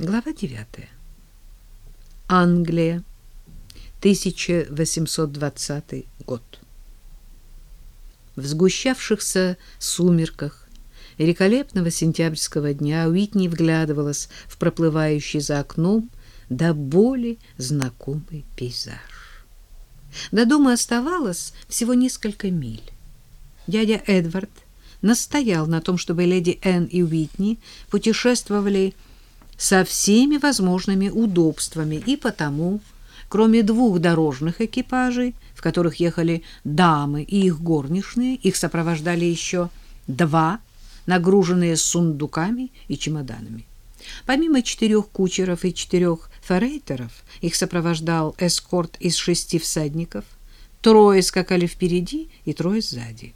Глава 9. Англия, 1820 год. В сгущавшихся сумерках великолепного сентябрьского дня Уитни вглядывалась в проплывающий за окном до боли знакомый пейзаж. До дома оставалось всего несколько миль. Дядя Эдвард настоял на том, чтобы леди Энн и Уитни путешествовали со всеми возможными удобствами, и потому, кроме двух дорожных экипажей, в которых ехали дамы и их горничные, их сопровождали еще два, нагруженные сундуками и чемоданами. Помимо четырех кучеров и четырех форейтеров, их сопровождал эскорт из шести всадников, трое скакали впереди и трое сзади.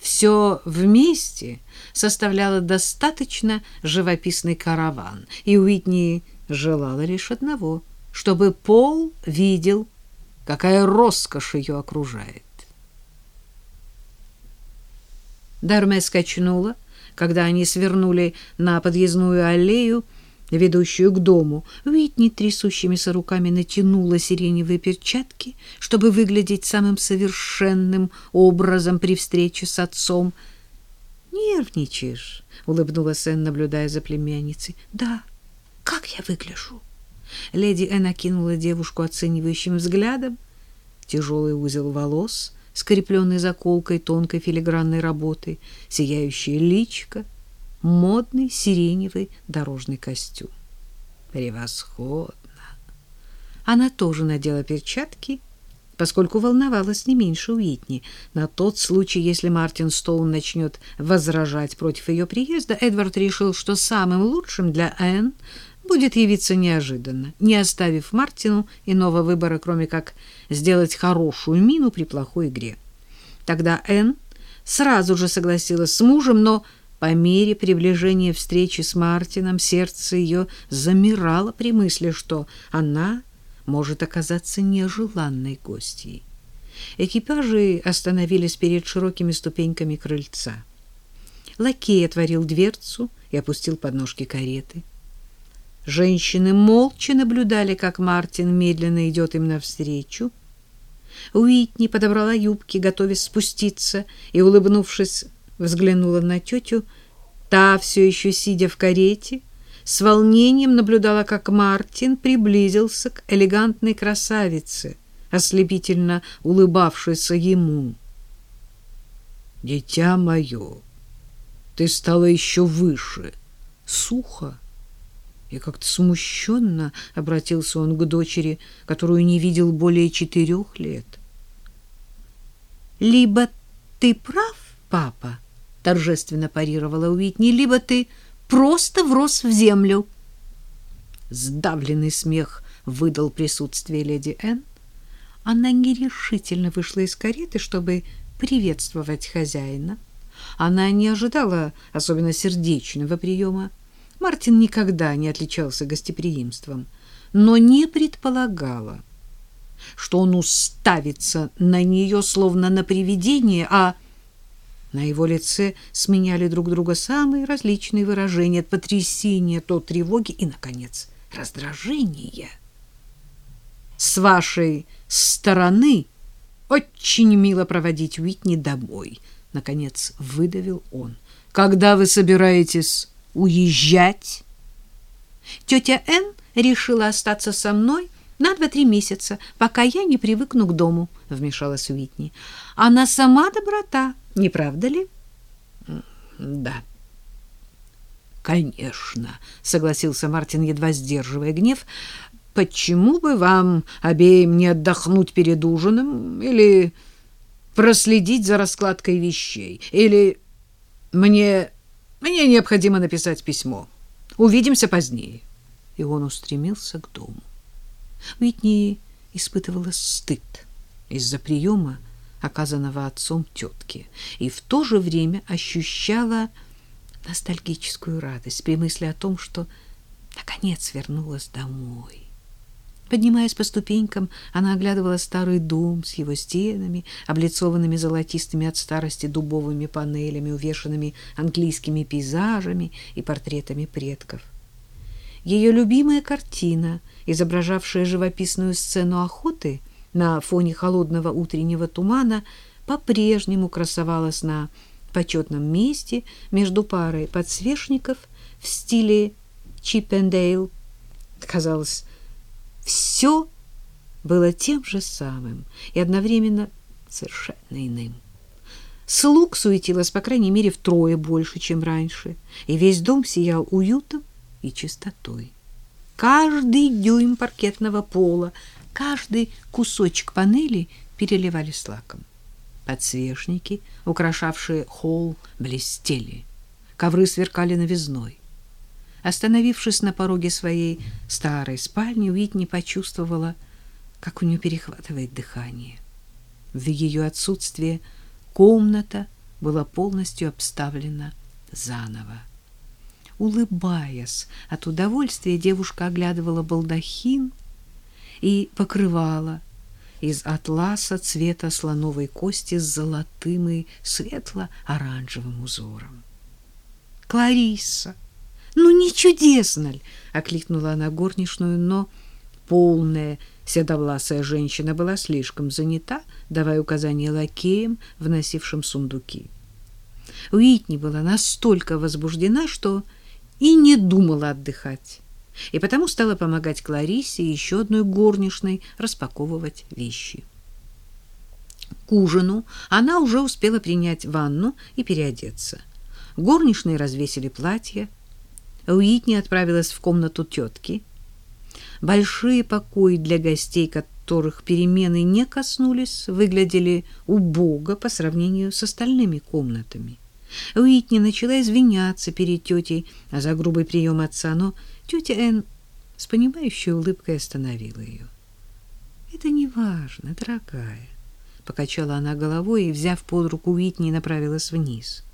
Все вместе составляло достаточно живописный караван, и Уитни желала лишь одного, чтобы Пол видел, какая роскошь ее окружает. Дарме скачнула, когда они свернули на подъездную аллею, ведущую к дому. Уитни трясущимися руками натянула сиреневые перчатки, чтобы выглядеть самым совершенным образом при встрече с отцом. «Нервничаешь?» — улыбнулась Энн, наблюдая за племянницей. «Да. Как я выгляжу?» Леди Энн окинула девушку оценивающим взглядом. Тяжелый узел волос, скрепленный заколкой тонкой филигранной работы, сияющее личико — модный сиреневый дорожный костюм. Превосходно! Она тоже надела перчатки, поскольку волновалась не меньше Уитни. На тот случай, если Мартин Стоун начнет возражать против ее приезда, Эдвард решил, что самым лучшим для Энн будет явиться неожиданно, не оставив Мартину иного выбора, кроме как сделать хорошую мину при плохой игре. Тогда Энн сразу же согласилась с мужем, но по мере приближения встречи с Мартином сердце ее замирало при мысли, что она может оказаться нежеланной гостьей. Экипажи остановились перед широкими ступеньками крыльца. Лакей отворил дверцу и опустил подножки кареты. Женщины молча наблюдали, как Мартин медленно идет им навстречу. Уитни подобрала юбки, готовясь спуститься, и, улыбнувшись, взглянула на тетю. Та, все еще сидя в карете, с волнением наблюдала, как Мартин приблизился к элегантной красавице, ослепительно улыбавшейся ему. «Дитя мое, ты стала еще выше, сухо». И как-то смущенно обратился он к дочери, которую не видел более четырех лет. «Либо ты прав, папа, — торжественно парировала Уитни, — либо ты просто врос в землю. Сдавленный смех выдал присутствие леди Энн. Она нерешительно вышла из кареты, чтобы приветствовать хозяина. Она не ожидала особенно сердечного приема. Мартин никогда не отличался гостеприимством, но не предполагала, что он уставится на нее словно на привидение, а на его лице сменяли друг друга самые различные выражения от потрясения, то тревоги и, наконец, раздражения. «С вашей стороны очень мило проводить Уитни домой», — наконец выдавил он. «Когда вы собираетесь уезжать?» Тетя Н решила остаться со мной на два-три месяца, пока я не привыкну к дому, — вмешалась Уитни. Она сама доброта, не правда ли? Да. Конечно, согласился Мартин, едва сдерживая гнев. Почему бы вам обеим не отдохнуть перед ужином или проследить за раскладкой вещей? Или мне мне необходимо написать письмо. Увидимся позднее. И он устремился к дому. Уитни испытывала стыд из-за приема, оказанного отцом тетки, и в то же время ощущала ностальгическую радость при мысли о том, что наконец вернулась домой. Поднимаясь по ступенькам, она оглядывала старый дом с его стенами, облицованными золотистыми от старости дубовыми панелями, увешанными английскими пейзажами и портретами предков. Ее любимая картина, изображавшая живописную сцену охоты на фоне холодного утреннего тумана, по-прежнему красовалась на почетном месте между парой подсвечников в стиле Чиппендейл. Казалось, все было тем же самым и одновременно совершенно иным. Слуг суетилось, по крайней мере, втрое больше, чем раньше, и весь дом сиял уютом и чистотой. Каждый дюйм паркетного пола, каждый кусочек панели переливались лаком. Подсвечники, украшавшие холл, блестели. Ковры сверкали новизной. Остановившись на пороге своей старой спальни, Уитни почувствовала, как у нее перехватывает дыхание. В ее отсутствие комната была полностью обставлена заново. Улыбаясь от удовольствия, девушка оглядывала балдахин и покрывала из атласа цвета слоновой кости с золотым и светло-оранжевым узором. «Кларисса! Ну, не чудесно ли?» — окликнула она горничную, но полная седовласая женщина была слишком занята, давая указания лакеям, вносившим сундуки. Уитни была настолько возбуждена, что и не думала отдыхать и потому стала помогать Кларисе и еще одной горничной распаковывать вещи. К ужину она уже успела принять ванну и переодеться. Горничные развесили платья. Уитни отправилась в комнату тетки. Большие покои для гостей, которых перемены не коснулись, выглядели убого по сравнению с остальными комнатами. Уитни начала извиняться перед тетей за грубый прием отца, но Тетя Энн с понимающей улыбкой остановила ее. «Это не важно, дорогая», — покачала она головой и, взяв под руку Уитни, направилась вниз.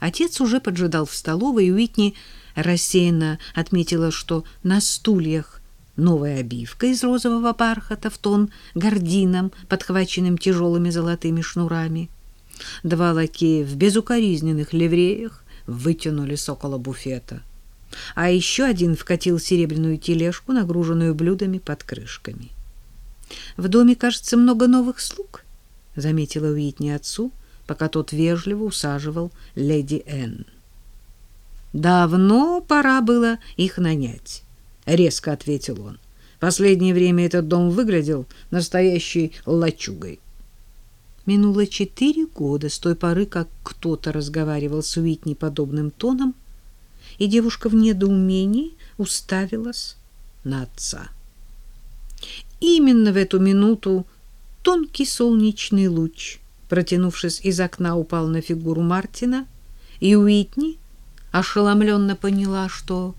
Отец уже поджидал в столовой, и Уитни рассеянно отметила, что на стульях новая обивка из розового бархата в тон гардинам, подхваченным тяжелыми золотыми шнурами. Два лакея в безукоризненных ливреях вытянулись около буфета — а еще один вкатил серебряную тележку, нагруженную блюдами под крышками. В доме, кажется, много новых слуг, заметила Уитни отцу, пока тот вежливо усаживал леди Энн. Давно пора было их нанять, резко ответил он. Последнее время этот дом выглядел настоящей лачугой. Минуло четыре года с той поры, как кто-то разговаривал с Уитни подобным тоном, и девушка в недоумении уставилась на отца. Именно в эту минуту тонкий солнечный луч, протянувшись из окна, упал на фигуру Мартина, и Уитни ошеломленно поняла, что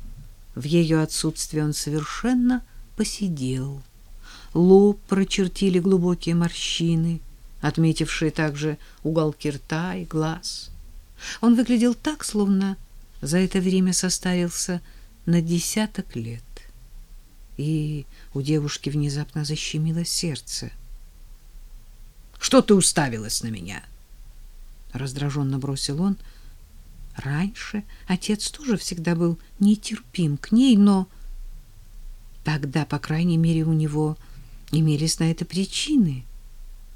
в ее отсутствие он совершенно посидел. Лоб прочертили глубокие морщины, отметившие также уголки рта и глаз. Он выглядел так, словно за это время состарился на десяток лет. И у девушки внезапно защемило сердце. Что ты уставилась на меня? раздраженно бросил он. Раньше отец тоже всегда был нетерпим к ней, но тогда, по крайней мере, у него имелись на это причины.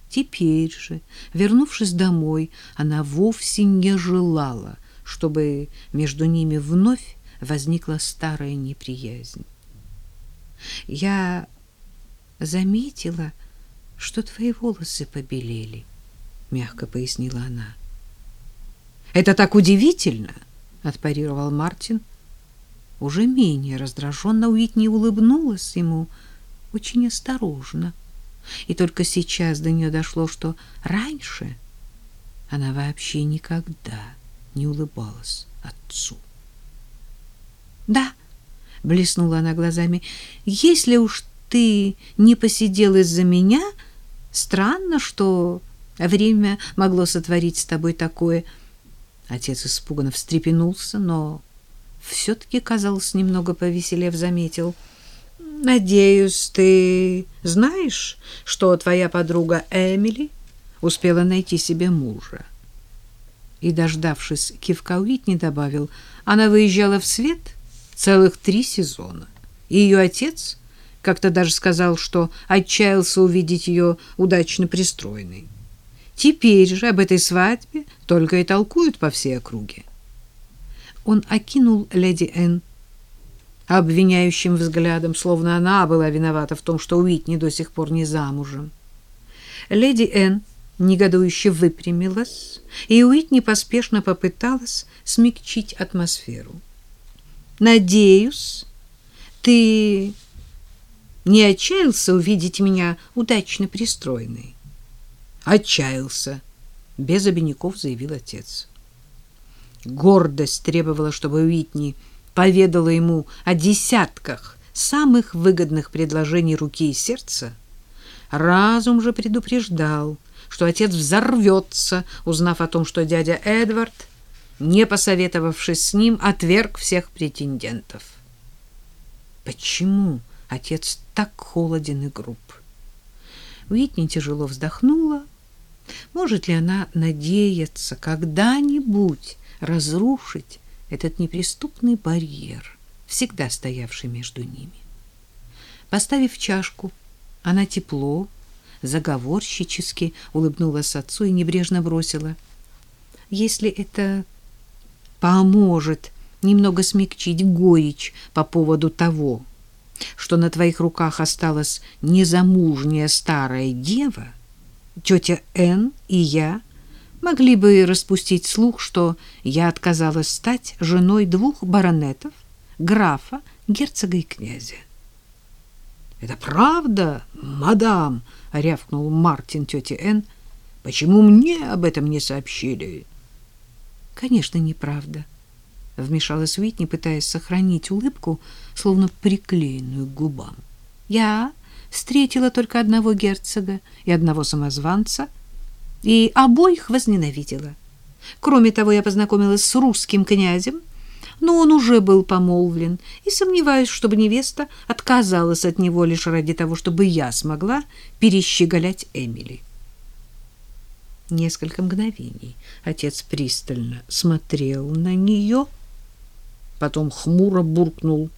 Теперь же, вернувшись домой, она вовсе не желала чтобы между ними вновь возникла старая неприязнь. Я заметила, что твои волосы побелели, мягко пояснила она. Это так удивительно, отпарировал Мартин. Уже менее раздраженно Уитни улыбнулась ему очень осторожно. И только сейчас до нее дошло, что раньше она вообще никогда не улыбалась отцу. «Да», — блеснула она глазами, — «если уж ты не посидел из-за меня, странно, что время могло сотворить с тобой такое». Отец испуганно встрепенулся, но все-таки, казалось, немного повеселев, заметил. «Надеюсь, ты знаешь, что твоя подруга Эмили успела найти себе мужа?» и, дождавшись кивка Уитни, добавил, она выезжала в свет целых три сезона. И ее отец как-то даже сказал, что отчаялся увидеть ее удачно пристроенной. Теперь же об этой свадьбе только и толкуют по всей округе. Он окинул леди Энн обвиняющим взглядом, словно она была виновата в том, что Уитни до сих пор не замужем. Леди Энн негодующе выпрямилась, и Уитни поспешно попыталась смягчить атмосферу. «Надеюсь, ты не отчаялся увидеть меня удачно пристроенной?» «Отчаялся», — без обиняков заявил отец. Гордость требовала, чтобы Уитни поведала ему о десятках самых выгодных предложений руки и сердца. Разум же предупреждал, что отец взорвется, узнав о том, что дядя Эдвард, не посоветовавшись с ним, отверг всех претендентов. Почему отец так холоден и груб? Уитни тяжело вздохнула. Может ли она надеяться когда-нибудь разрушить этот неприступный барьер, всегда стоявший между ними? Поставив чашку, она тепло, заговорщически улыбнулась отцу и небрежно бросила. «Если это поможет немного смягчить горечь по поводу того, что на твоих руках осталась незамужняя старая дева, тетя Н и я могли бы распустить слух, что я отказалась стать женой двух баронетов, графа, герцога и князя. — Это правда, мадам? — рявкнул Мартин тете Н. — Почему мне об этом не сообщили? — Конечно, неправда. — вмешалась Уитни, пытаясь сохранить улыбку, словно приклеенную к губам. — Я встретила только одного герцога и одного самозванца, и обоих возненавидела. Кроме того, я познакомилась с русским князем, но он уже был помолвлен, и сомневаюсь, чтобы невеста отказалась от него лишь ради того, чтобы я смогла перещеголять Эмили. Несколько мгновений отец пристально смотрел на нее, потом хмуро буркнул.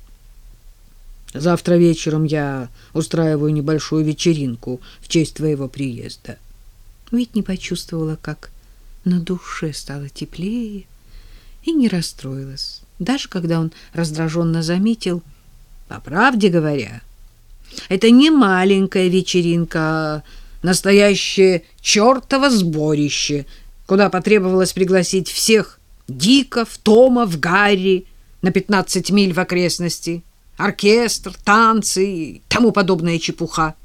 «Завтра вечером я устраиваю небольшую вечеринку в честь твоего приезда». Не почувствовала, как на душе стало теплее, и не расстроилась, даже когда он раздраженно заметил, по правде говоря, это не маленькая вечеринка, а настоящее чертово сборище, куда потребовалось пригласить всех Диков, Томов, Гарри на 15 миль в окрестности, оркестр, танцы и тому подобная чепуха.